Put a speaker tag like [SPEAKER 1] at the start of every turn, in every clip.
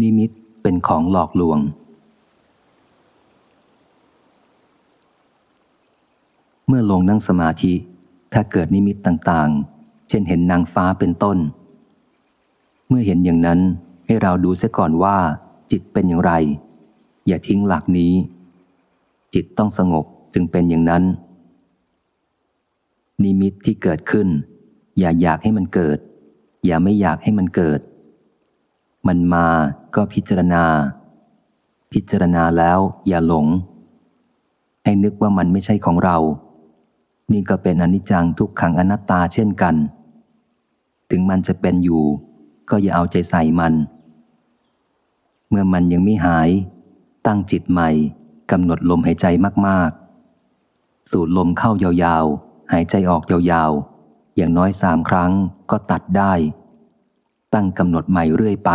[SPEAKER 1] นิมิตเป็นของหลอกลวง เมื่อลงนั่งสมาธิ ถ้าเกิดนิมิตต่างๆ เช่นเห็นนางฟ้าเป็นต้น เมื่อเห็นอย่างนั้นให้เราดูเสียก่อนว่า จิตเป็นอย่างไร อย่าทิ้งหลักนี้ จิตต้องสงบจึงเป็นอย่างนั้น นิมิตที่เกิดขึ้น อย่าอยากให้มันเกิด อย่าไม่อยากให้มันเกิด มันมาก็พิจารณา พิจารณาแล้วอย่าหลง ให้นึกว่ามันไม่ใช่ของเรา นี่ก็เป็นอนิจจังทุกขังอนัตตาเช่นกัน ถึงมันจะเป็นอยู่ ก็อย่าเอาใจใส่มัน เมื่อมันยังไม่หาย ตั้งจิตใหม่กำหนดลมหายใจมากๆ สูดลมเข้ายาวๆ หายใจออกยาวๆ อย่างน้อยสามครั้งก็ตัดได้ ตั้งกำหนดใหม่เรื่อยไป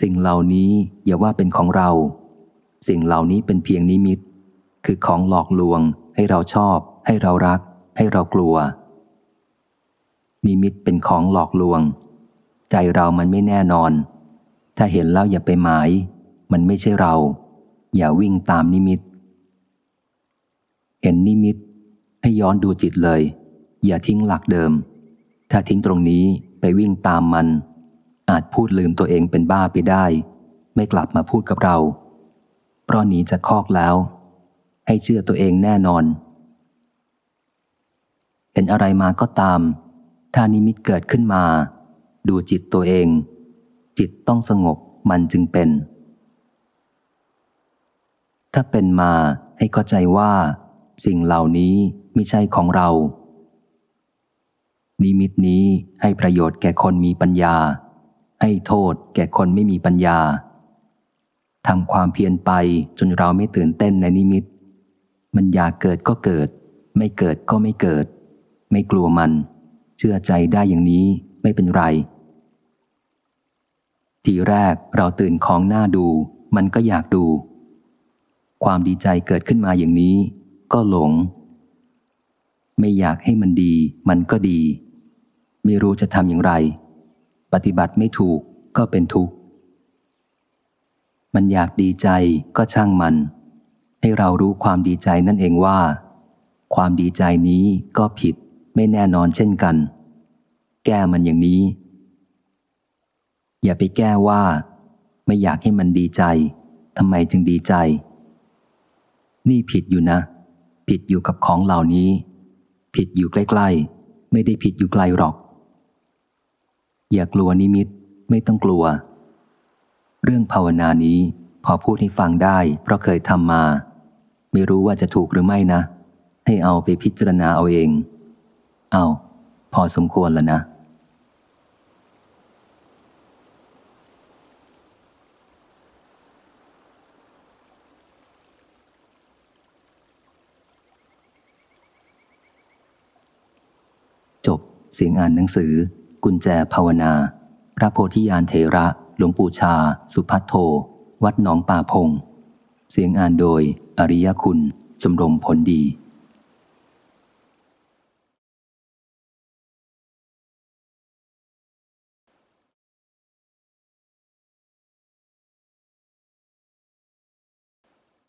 [SPEAKER 1] สิ่งเหล่านี้อย่าว่าเป็นของเรา สิ่งเหล่านี้เป็นเพียงนิมิต คือของหลอกลวง ให้เราชอบ ให้เรารัก ให้เรากลัว นิมิตเป็นของหลอกลวง ใจเรามันไม่แน่นอน ถ้าเห็นแล้วอย่าไปหมาย มันไม่ใช่เรา อย่าวิ่งตามนิมิต เห็นนิมิตให้ย้อนดูจิตเลย อย่าทิ้งหลักเดิม ถ้าทิ้งตรงนี้ไปวิ่งตามมัน อาจพูดลืมตัวเองเป็นบ้าไปได้ ไม่กลับมาพูดกับเรา เพราะหนีจะคอกแล้ว ให้เชื่อตัวเองแน่นอนเห็นอะไรมาก็ตาม ถ้านิมิตเกิดขึ้นมา ดูจิตตัวเอง จิตต้องสงบมันจึงเป็น ถ้าเป็นมาให้เข้าใจว่า สิ่งเหล่านี้ไม่ใช่ของเรา นิมิตนี้ให้ประโยชน์แก่คนมีปัญญา ให้โทษแก่คนไม่มีปัญญาทำความเพียรไปจนเราไม่ตื่นเต้นในนิมิต มันอยากเกิดก็เกิด ไม่เกิดก็ไม่เกิด ไม่กลัวมัน เชื่อใจได้อย่างนี้ไม่เป็นไร ทีแรกเราตื่นของหน้าดู มันก็อยากดู ความดีใจเกิดขึ้นมาอย่างนี้ ก็หลง ไม่อยากให้มันดี มันก็ดี ไม่รู้จะทำอย่างไร ปฏิบัติไม่ถูกก็เป็นทุกข์ มันอยากดีใจก็ช่างมัน ให้เรารู้ความดีใจนั่นเองว่า ความดีใจนี้ก็ผิดไม่แน่นอนเช่นกัน แก้มันอย่างนี้ อย่าไปแก้ว่า ไม่อยากให้มันดีใจทำไมจึงดีใจ นี่ผิดอยู่นะ ผิดอยู่กับของเหล่านี้ ผิดอยู่ใกล้ ๆ ไม่ได้ผิดอยู่ไกลหรอก อย่ากลัวนิมิตไม่ต้องกลัว เรื่องภาวนานี้พอพูดให้ฟังได้ เพราะเคยทำมา ไม่รู้ว่าจะถูกหรือไม่นะ ให้เอาไปพิจารณาเอาเอง เอาพอสมควรแล้วนะจบเสียงอ่านหนังสือ กุญแจภาวนา พระโพธิยานเถระ หลวงปู่ชา สุพัทโท วัดหนองป่าพง เสียงอ่านโดย อริยคุณ ชมรมผลดี